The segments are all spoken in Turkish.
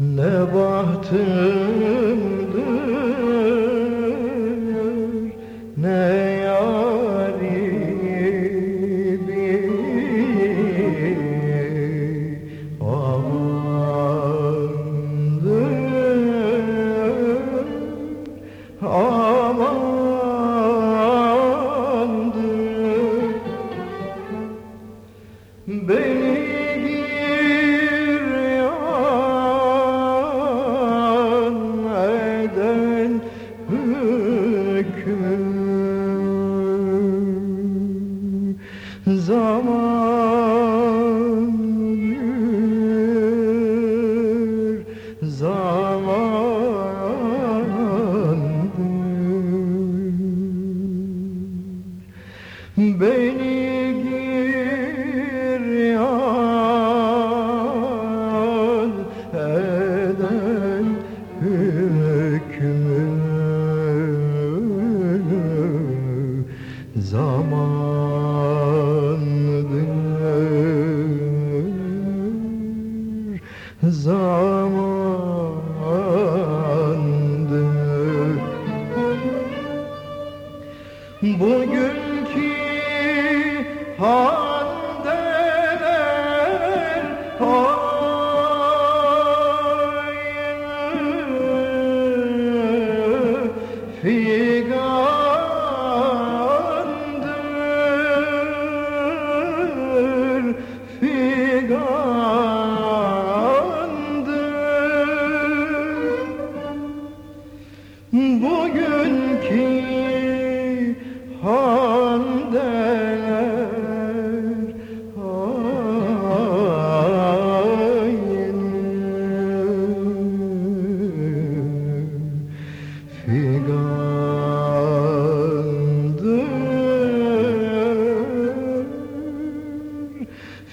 Ne bahtımdır ne yari bir amandır amandır Zamandır zamandır Beni giryan eden hükmü zamandır Oh.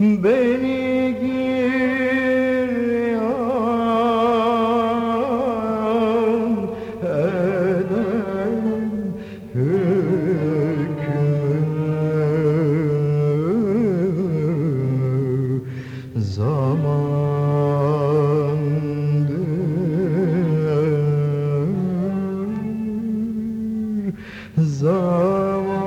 Beni giryan eden hükmü zamandır zaman